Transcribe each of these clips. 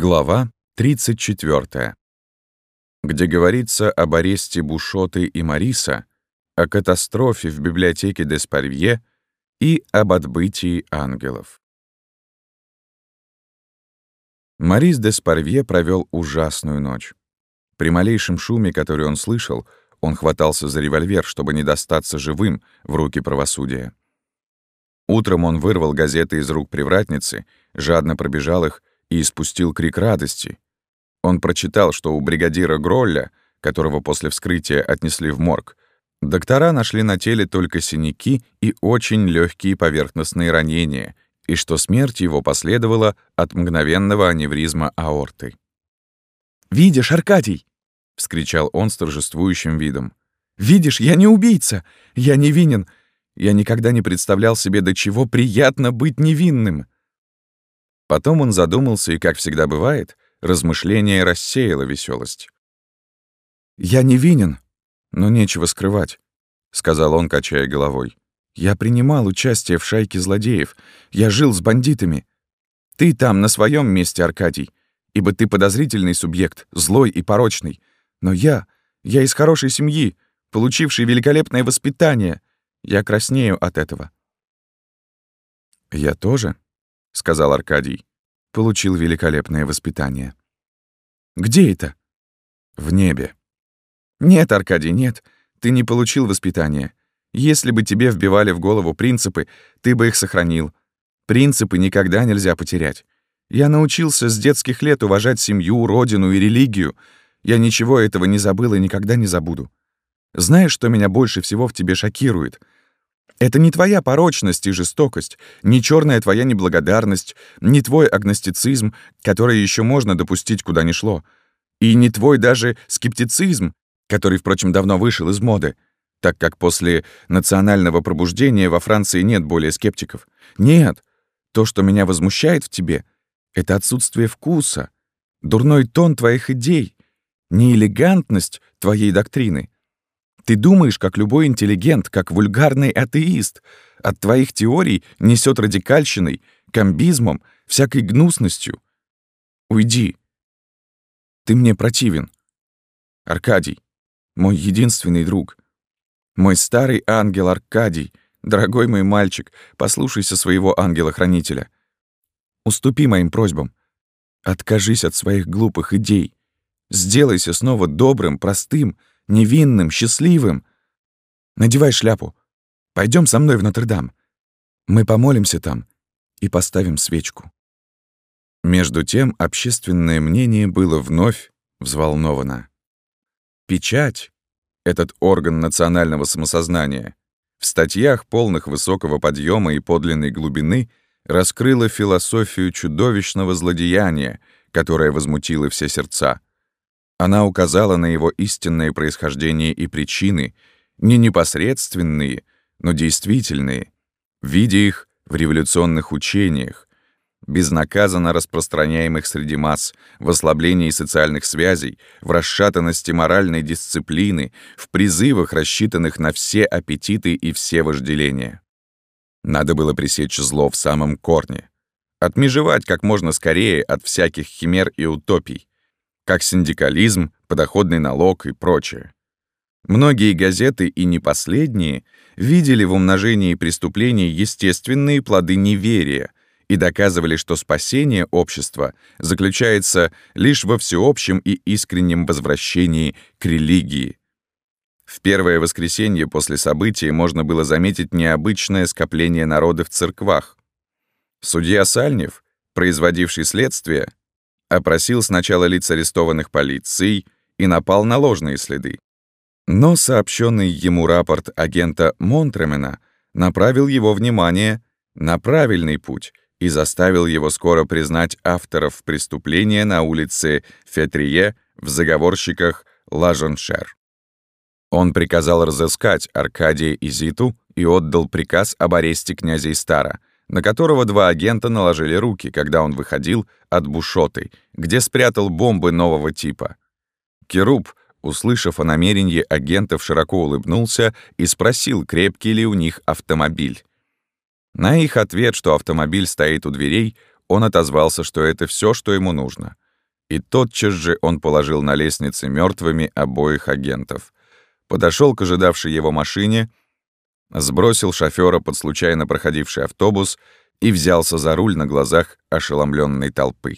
Глава 34. Где говорится об аресте Бушоты и Мариса, о катастрофе в библиотеке Деспарвье и об отбытии ангелов. Марис Деспарвье провел ужасную ночь. При малейшем шуме, который он слышал, он хватался за револьвер, чтобы не достаться живым в руки правосудия. Утром он вырвал газеты из рук привратницы, жадно пробежал их и испустил крик радости. Он прочитал, что у бригадира Гролля, которого после вскрытия отнесли в морг, доктора нашли на теле только синяки и очень легкие поверхностные ранения, и что смерть его последовала от мгновенного аневризма аорты. «Видишь, Аркадий!» — вскричал он с торжествующим видом. «Видишь, я не убийца! Я невинен! Я никогда не представлял себе, до чего приятно быть невинным!» Потом он задумался, и, как всегда бывает, размышление рассеяло веселость. «Я невинен, но нечего скрывать», — сказал он, качая головой. «Я принимал участие в шайке злодеев. Я жил с бандитами. Ты там, на своем месте, Аркадий, ибо ты подозрительный субъект, злой и порочный. Но я, я из хорошей семьи, получивший великолепное воспитание. Я краснею от этого». «Я тоже», — сказал Аркадий. «Получил великолепное воспитание». «Где это?» «В небе». «Нет, Аркадий, нет. Ты не получил воспитания. Если бы тебе вбивали в голову принципы, ты бы их сохранил. Принципы никогда нельзя потерять. Я научился с детских лет уважать семью, родину и религию. Я ничего этого не забыл и никогда не забуду. Знаешь, что меня больше всего в тебе шокирует — это не твоя порочность и жестокость, не черная твоя неблагодарность, не твой агностицизм, который еще можно допустить куда ни шло, и не твой даже скептицизм, который, впрочем, давно вышел из моды, так как после национального пробуждения во Франции нет более скептиков. Нет, то, что меня возмущает в тебе, это отсутствие вкуса, дурной тон твоих идей, неэлегантность твоей доктрины — ты думаешь, как любой интеллигент, как вульгарный атеист. От твоих теорий несет радикальщиной, комбизмом, всякой гнусностью. Уйди. Ты мне противен. Аркадий, мой единственный друг. Мой старый ангел Аркадий, дорогой мой мальчик, послушайся своего ангела-хранителя. Уступи моим просьбам. Откажись от своих глупых идей. Сделайся снова добрым, простым, невинным, счастливым. Надевай шляпу. Пойдем со мной в Нотр-Дам. Мы помолимся там и поставим свечку». Между тем общественное мнение было вновь взволновано. Печать, этот орган национального самосознания, в статьях, полных высокого подъема и подлинной глубины, раскрыла философию чудовищного злодеяния, которое возмутило все сердца — она указала на его истинное происхождение и причины, не непосредственные, но действительные, видя их в революционных учениях, безнаказанно распространяемых среди масс, в ослаблении социальных связей, в расшатанности моральной дисциплины, в призывах, рассчитанных на все аппетиты и все вожделения. Надо было пресечь зло в самом корне, отмежевать как можно скорее от всяких химер и утопий, как синдикализм, подоходный налог и прочее. Многие газеты, и не последние, видели в умножении преступлений естественные плоды неверия и доказывали, что спасение общества заключается лишь во всеобщем и искреннем возвращении к религии. В первое воскресенье после события можно было заметить необычное скопление народа в церквах. Судья Сальнев, производивший следствие, опросил сначала лиц арестованных полицией и напал на ложные следы. Но сообщенный ему рапорт агента Монтремена направил его внимание на правильный путь и заставил его скоро признать авторов преступления на улице Фетрие в заговорщиках Лаженшер. Он приказал разыскать Аркадия и Зиту и отдал приказ об аресте князя Истара, на которого два агента наложили руки, когда он выходил от Бушоты, где спрятал бомбы нового типа. Керуб, услышав о намерении агентов, широко улыбнулся и спросил, крепкий ли у них автомобиль. На их ответ, что автомобиль стоит у дверей, он отозвался, что это все, что ему нужно. И тотчас же он положил на лестнице мертвыми обоих агентов. Подошел к ожидавшей его машине, сбросил шофера под случайно проходивший автобус и взялся за руль на глазах ошеломленной толпы.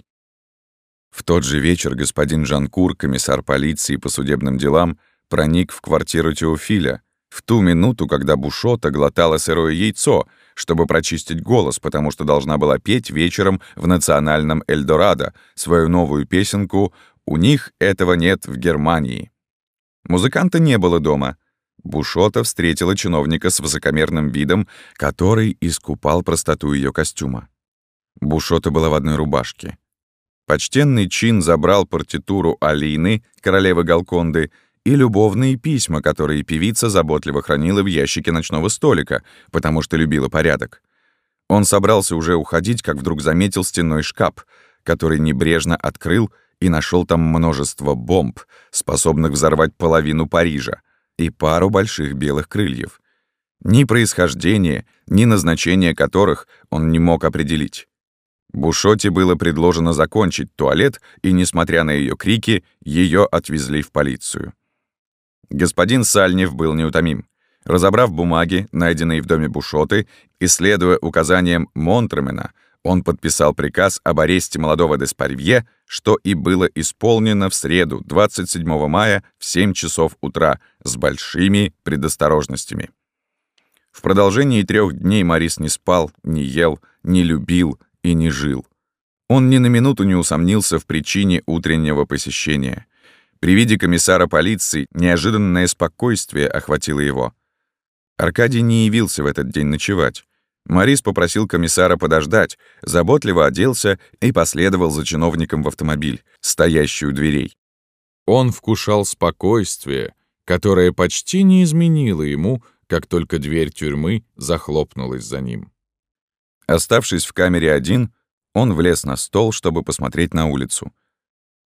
В тот же вечер господин Жанкур, комиссар полиции по судебным делам, проник в квартиру Теофиля, в ту минуту, когда Бушота глотала сырое яйцо, чтобы прочистить голос, потому что должна была петь вечером в национальном Эльдорадо свою новую песенку «У них этого нет в Германии». Музыканта не было дома. Бушота встретила чиновника с высокомерным видом, который искупал простоту ее костюма. Бушота была в одной рубашке. Почтенный чин забрал партитуру Алины, королевы Галконды, и любовные письма, которые певица заботливо хранила в ящике ночного столика, потому что любила порядок. Он собрался уже уходить, как вдруг заметил стенной шкаф, который небрежно открыл и нашел там множество бомб, способных взорвать половину Парижа, и пару больших белых крыльев. Ни происхождение, ни назначение которых он не мог определить. Бушоте было предложено закончить туалет, и, несмотря на ее крики, ее отвезли в полицию. Господин Сальнев был неутомим. Разобрав бумаги, найденные в доме Бушоты, и следуя указаниям Монтремена, он подписал приказ об аресте молодого Деспарвье, что и было исполнено в среду, 27 мая в 7 часов утра, с большими предосторожностями. В продолжении трех дней Марис не спал, не ел, не любил и не жил. Он ни на минуту не усомнился в причине утреннего посещения. При виде комиссара полиции неожиданное спокойствие охватило его. Аркадий не явился в этот день ночевать. Морис попросил комиссара подождать, заботливо оделся и последовал за чиновником в автомобиль, стоящий у дверей. Он вкушал спокойствие, которое почти не изменило ему, как только дверь тюрьмы захлопнулась за ним. Оставшись в камере один, он влез на стол, чтобы посмотреть на улицу.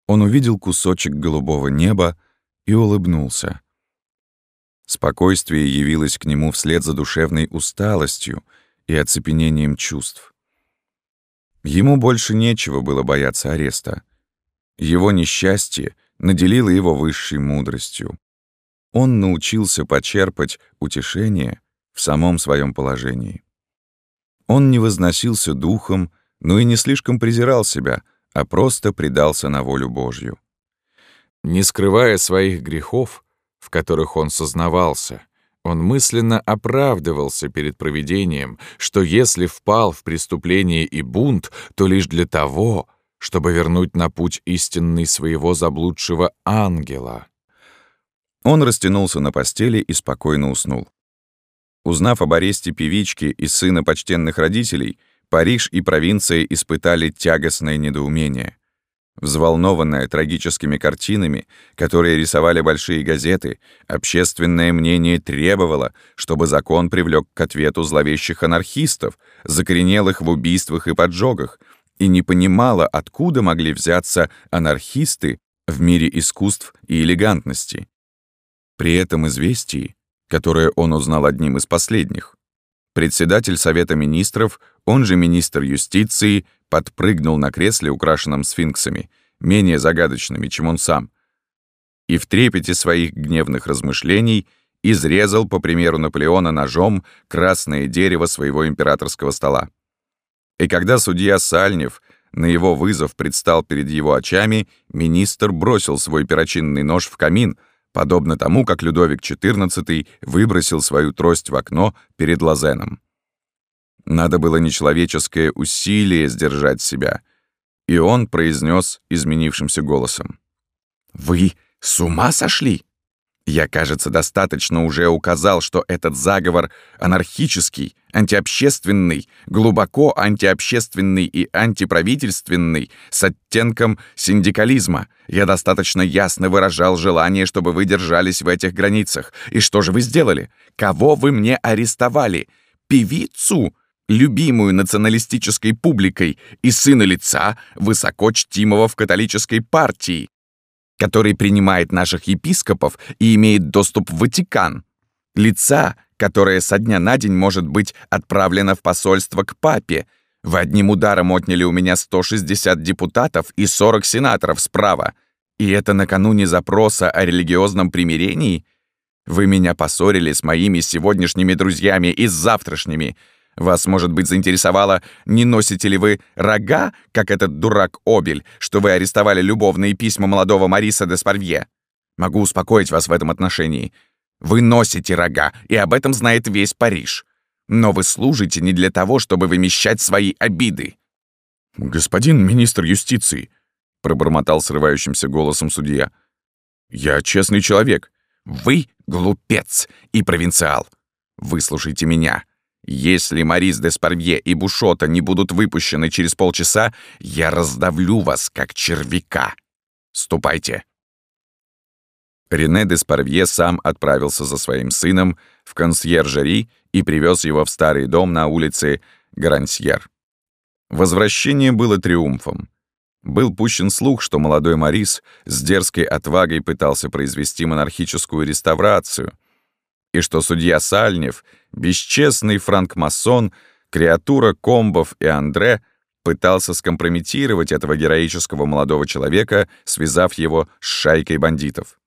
Он увидел кусочек голубого неба и улыбнулся. Спокойствие явилось к нему вслед за душевной усталостью и оцепенением чувств. Ему больше нечего было бояться ареста. Его несчастье наделило его высшей мудростью. Он научился почерпать утешение в самом своем положении. Он не возносился духом, но и не слишком презирал себя — а просто предался на волю Божью. Не скрывая своих грехов, в которых он сознавался, он мысленно оправдывался перед провидением, что если впал в преступление и бунт, то лишь для того, чтобы вернуть на путь истинный своего заблудшего ангела. Он растянулся на постели и спокойно уснул. Узнав об аресте певички и сына почтенных родителей, Париж и провинция испытали тягостное недоумение. Взволнованное трагическими картинами, которые рисовали большие газеты, общественное мнение требовало, чтобы закон привлек к ответу зловещих анархистов, закоренелых в убийствах и поджогах, и не понимало, откуда могли взяться анархисты в мире искусств и элегантности. При этом известии, которое он узнал одним из последних, Председатель Совета Министров, он же министр юстиции, подпрыгнул на кресле, украшенном сфинксами, менее загадочными, чем он сам, и в трепете своих гневных размышлений изрезал, по примеру Наполеона, ножом красное дерево своего императорского стола. И когда судья Сальнев на его вызов предстал перед его очами, министр бросил свой перочинный нож в камин — подобно тому, как Людовик XIV выбросил свою трость в окно перед Лазеном. Надо было нечеловеческое усилие сдержать себя, и он произнес изменившимся голосом. «Вы с ума сошли? Я, кажется, достаточно уже указал, что этот заговор анархический, антиобщественный, глубоко антиобщественный и антиправительственный, с оттенком синдикализма. Я достаточно ясно выражал желание, чтобы вы держались в этих границах. И что же вы сделали? Кого вы мне арестовали? Певицу? Любимую националистической публикой и сына лица, высоко чтимого в католической партии который принимает наших епископов и имеет доступ в Ватикан, лица, которое со дня на день может быть отправлено в посольство к папе, Вы одним ударом отняли у меня 160 депутатов и 40 сенаторов справа. И это накануне запроса о религиозном примирении? Вы меня поссорили с моими сегодняшними друзьями и с завтрашними. Вас, может быть, заинтересовало, не носите ли вы рога, как этот дурак Обель, что вы арестовали любовные письма молодого Мариса де Спарвье? Могу успокоить вас в этом отношении. Вы носите рога, и об этом знает весь Париж. Но вы служите не для того, чтобы вымещать свои обиды». «Господин министр юстиции», — пробормотал срывающимся голосом судья, — «я честный человек». «Вы глупец и провинциал. Выслушайте меня. Если Марис де Спарвье и Бушота не будут выпущены через полчаса, я раздавлю вас, как червяка. Ступайте». Рене де Спарвье сам отправился за своим сыном в консьержери и привез его в старый дом на улице Грансьер. Возвращение было триумфом. Был пущен слух, что молодой Морис с дерзкой отвагой пытался произвести монархическую реставрацию, и что судья Сальнев, бесчестный франкмасон, креатура Комбов и Андре, пытался скомпрометировать этого героического молодого человека, связав его с шайкой бандитов.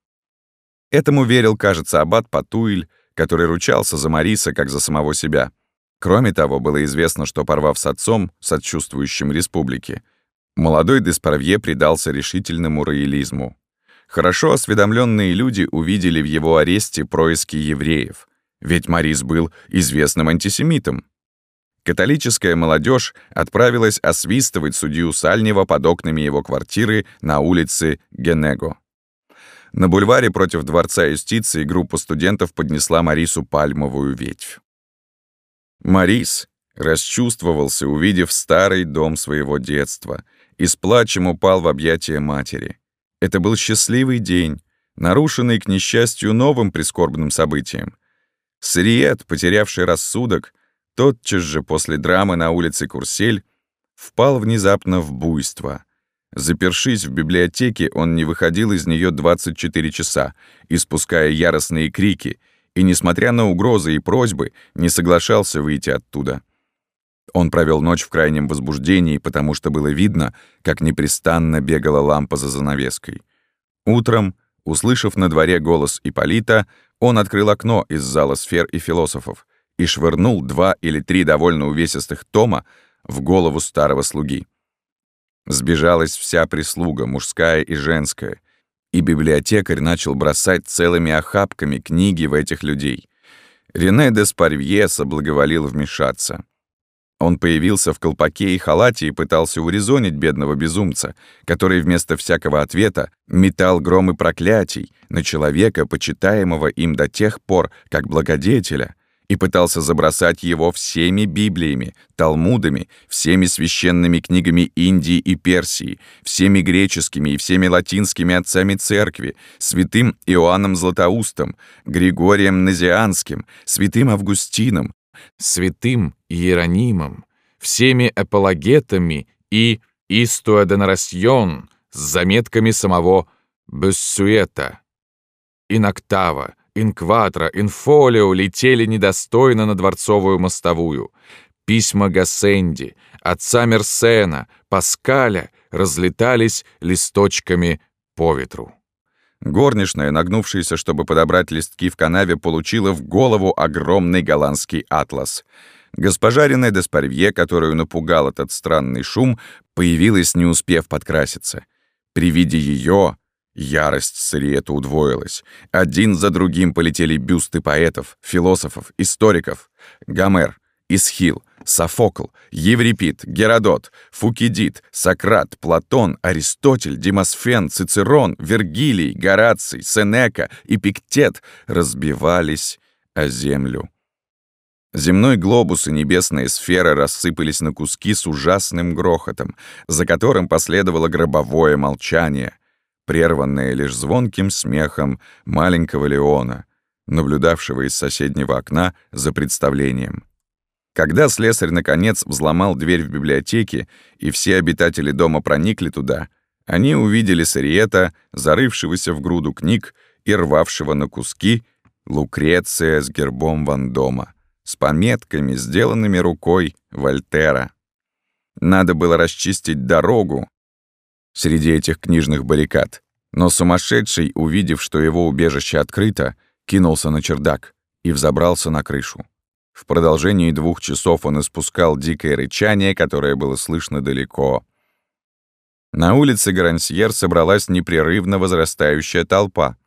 Этому верил, кажется, аббат Патуиль, который ручался за Мариса как за самого себя. Кроме того, было известно, что, порвав с отцом, сочувствующим республике, молодой Деспарвье предался решительному роялизму. Хорошо осведомленные люди увидели в его аресте происки евреев, ведь Марис был известным антисемитом. Католическая молодежь отправилась освистывать судью Сальнева под окнами его квартиры на улице Генего. На бульваре против Дворца юстиции группа студентов поднесла Марису пальмовую ветвь. Марис расчувствовался, увидев старый дом своего детства, и с плачем упал в объятия матери. Это был счастливый день, нарушенный, к несчастью, новым прискорбным событием. Сриет, потерявший рассудок, тотчас же после драмы на улице Курсель, впал внезапно в буйство. Запершись в библиотеке, он не выходил из нее 24 часа, испуская яростные крики, и, несмотря на угрозы и просьбы, не соглашался выйти оттуда. Он провел ночь в крайнем возбуждении, потому что было видно, как непрестанно бегала лампа за занавеской. Утром, услышав на дворе голос Иполита, он открыл окно из зала сфер и философов и швырнул два или три довольно увесистых тома в голову старого слуги. Сбежалась вся прислуга, мужская и женская, и библиотекарь начал бросать целыми охапками книги в этих людей. Рене де Спарвье соблаговолил вмешаться. Он появился в колпаке и халате и пытался урезонить бедного безумца, который вместо всякого ответа метал громы проклятий на человека, почитаемого им до тех пор, как благодетеля, и пытался забросать его всеми Библиями, Талмудами, всеми священными книгами Индии и Персии, всеми греческими и всеми латинскими отцами церкви, святым Иоанном Златоустом, Григорием Назианским, святым Августином, святым Иеронимом, всеми апологетами и Истуаденрасьон с заметками самого Бессуэта, Иноктава, инкватра, инфолио летели недостойно на дворцовую мостовую. Письма Гассенди, отца Мерсена, Паскаля разлетались листочками по ветру. Горничная, нагнувшаяся, чтобы подобрать листки в канаве, получила в голову огромный голландский атлас. Госпожа Рене де Спарвье, которую напугал этот странный шум, появилась, не успев подкраситься. При виде ее Ярость Сариэта удвоилась. Один за другим полетели бюсты поэтов, философов, историков. Гомер, Исхил, Софокл, Еврипид, Геродот, Фукидид, Сократ, Платон, Аристотель, Демосфен, Цицерон, Вергилий, Гораций, Сенека, Эпиктет разбивались о землю. Земной глобус и небесные сферы рассыпались на куски с ужасным грохотом, за которым последовало гробовое молчание — прерванное лишь звонким смехом маленького Леона, наблюдавшего из соседнего окна за представлением. Когда слесарь, наконец, взломал дверь в библиотеке, и все обитатели дома проникли туда, они увидели Сариета, зарывшегося в груду книг и рвавшего на куски Лукреция с гербом Вандома, с пометками, сделанными рукой Вольтера. Надо было расчистить дорогу среди этих книжных баррикад. Но сумасшедший, увидев, что его убежище открыто, кинулся на чердак и взобрался на крышу. В продолжении двух часов он испускал дикое рычание, которое было слышно далеко. На улице Гарансьер собралась непрерывно возрастающая толпа,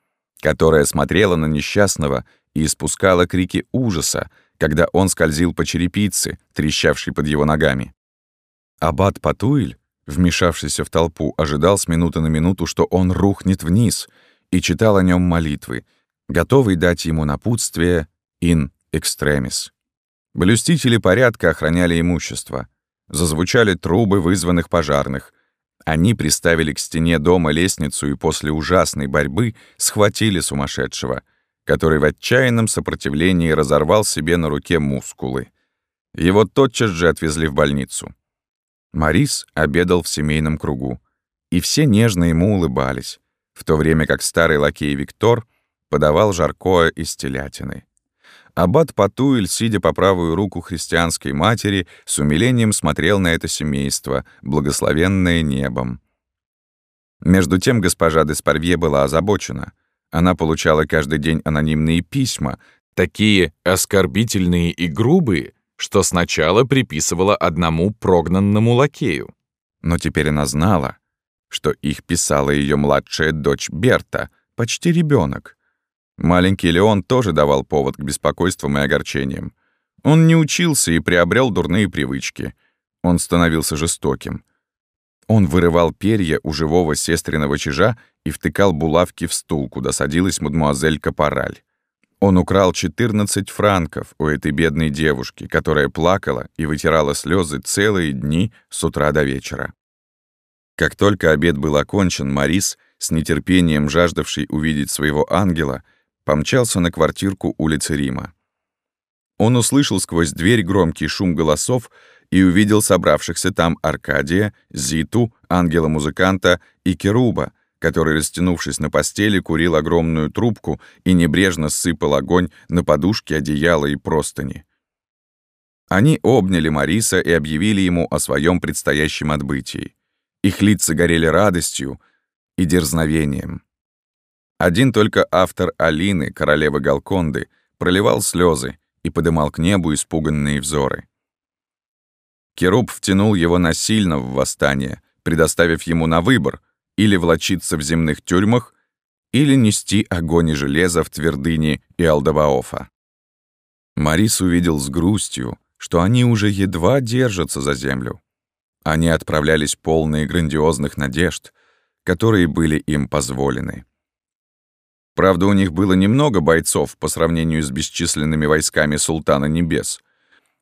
которая смотрела на несчастного и испускала крики ужаса, когда он скользил по черепице, трещавшей под его ногами. Аббат Патуиль, вмешавшийся в толпу, ожидал с минуты на минуту, что он рухнет вниз, и читал о нем молитвы, готовый дать ему напутствие «in extremis». Блюстители порядка охраняли имущество. Зазвучали трубы вызванных пожарных. Они приставили к стене дома лестницу и после ужасной борьбы схватили сумасшедшего, который в отчаянном сопротивлении разорвал себе на руке мускулы. Его тотчас же отвезли в больницу. Марис обедал в семейном кругу, и все нежно ему улыбались, в то время как старый лакей Виктор подавал жаркое из телятины. Аббат Патуэль, сидя по правую руку христианской матери, с умилением смотрел на это семейство, благословенное небом. Между тем госпожа де Спарвье была озабочена. Она получала каждый день анонимные письма, такие оскорбительные и грубые, что сначала приписывала одному прогнанному лакею. Но теперь она знала, что их писала ее младшая дочь Берта, почти ребенок. Маленький Леон тоже давал повод к беспокойствам и огорчениям. Он не учился и приобрел дурные привычки. Он становился жестоким. Он вырывал перья у живого сестриного чижа и втыкал булавки в стул, куда садилась мадмуазель Капораль. Он украл 14 франков у этой бедной девушки, которая плакала и вытирала слезы целые дни с утра до вечера. Как только обед был окончен, Марис, с нетерпением жаждавший увидеть своего ангела, помчался на квартирку улицы Рима. Он услышал сквозь дверь громкий шум голосов и увидел собравшихся там Аркадия, Зиту, ангела-музыканта и Керуба, который, растянувшись на постели, курил огромную трубку и небрежно сыпал огонь на подушки, одеяло и простыни. Они обняли Мариса и объявили ему о своем предстоящем отбытии. Их лица горели радостью и дерзновением. Один только автор Алины, королевы Галконды, проливал слезы и подымал к небу испуганные взоры. Керуб втянул его насильно в восстание, предоставив ему на выбор или влочиться в земных тюрьмах, или нести огонь и железо в твердыне и Алдабаофа. Марис увидел с грустью, что они уже едва держатся за землю. Они отправлялись полные грандиозных надежд, которые были им позволены. Правда, у них было немного бойцов по сравнению с бесчисленными войсками Султана Небес,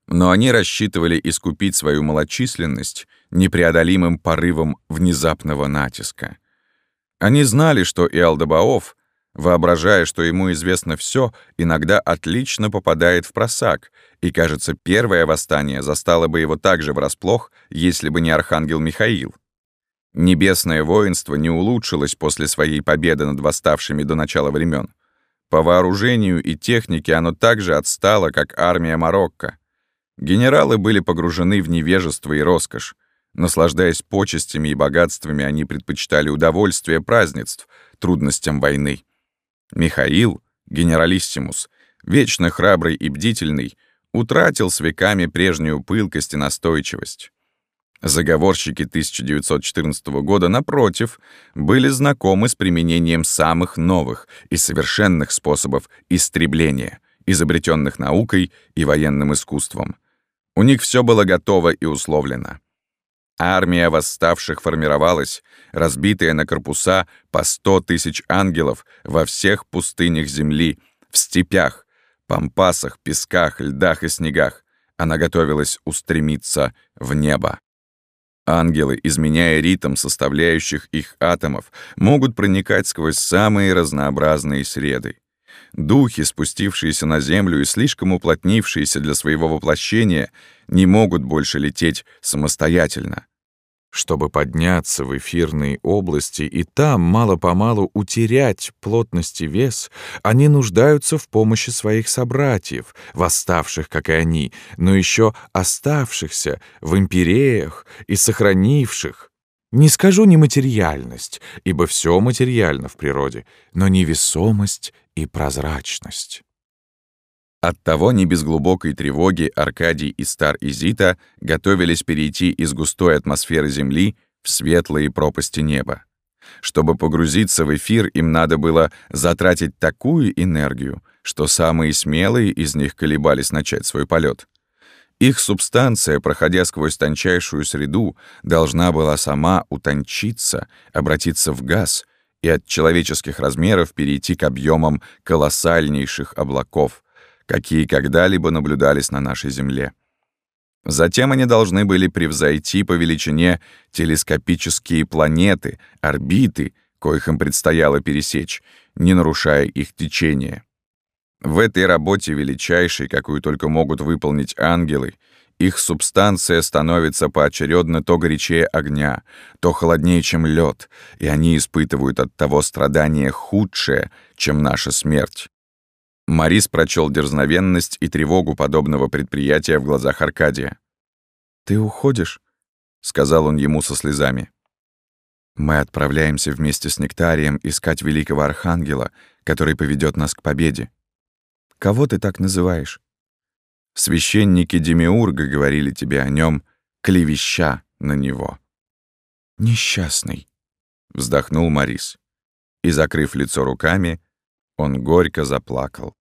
но они рассчитывали искупить свою малочисленность непреодолимым порывом внезапного натиска. Они знали, что Иалдабаоф, воображая, что ему известно все, иногда отлично попадает в просак, и, кажется, первое восстание застало бы его также врасплох, если бы не архангел Михаил. Небесное воинство не улучшилось после своей победы над восставшими до начала времен. По вооружению и технике оно также отстало, как армия Марокко. Генералы были погружены в невежество и роскошь. Наслаждаясь почестями и богатствами, они предпочитали удовольствие празднеств, трудностям войны. Михаил, генералиссимус, вечно храбрый и бдительный, утратил с веками прежнюю пылкость и настойчивость. Заговорщики 1914 года, напротив, были знакомы с применением самых новых и совершенных способов истребления, изобретенных наукой и военным искусством. У них все было готово и условлено. Армия восставших формировалась, разбитая на корпуса по сто тысяч ангелов во всех пустынях земли, в степях, пампасах, песках, льдах и снегах. Она готовилась устремиться в небо. Ангелы, изменяя ритм составляющих их атомов, могут проникать сквозь самые разнообразные среды. Духи, спустившиеся на Землю и слишком уплотнившиеся для своего воплощения, не могут больше лететь самостоятельно. Чтобы подняться в эфирные области и там мало-помалу утерять плотность и вес, они нуждаются в помощи своих собратьев, восставших, как и они, но еще оставшихся в империях и сохранивших. Не скажу нематериальность, ибо все материально в природе, но невесомость и прозрачность. Оттого не без глубокой тревоги Аркадий и Стар Изита готовились перейти из густой атмосферы Земли в светлые пропасти неба. Чтобы погрузиться в эфир, им надо было затратить такую энергию, что самые смелые из них колебались начать свой полет. Их субстанция, проходя сквозь тончайшую среду, должна была сама утончиться, обратиться в газ и от человеческих размеров перейти к объемам колоссальнейших облаков — какие когда-либо наблюдались на нашей Земле. Затем они должны были превзойти по величине телескопические планеты, орбиты, коих им предстояло пересечь, не нарушая их течение. В этой работе величайшей, какую только могут выполнить ангелы, их субстанция становится поочередно то горячее огня, то холоднее, чем лед, и они испытывают от того страдания худшее, чем наша смерть. Марис прочел дерзновенность и тревогу подобного предприятия в глазах Аркадия. «Ты уходишь?» — сказал он ему со слезами. «Мы отправляемся вместе с Нектарием искать великого архангела, который поведет нас к победе. Кого ты так называешь?» «Священники Демиурга говорили тебе о нем, клевеща на него». «Несчастный», — вздохнул Марис. И, закрыв лицо руками, он горько заплакал.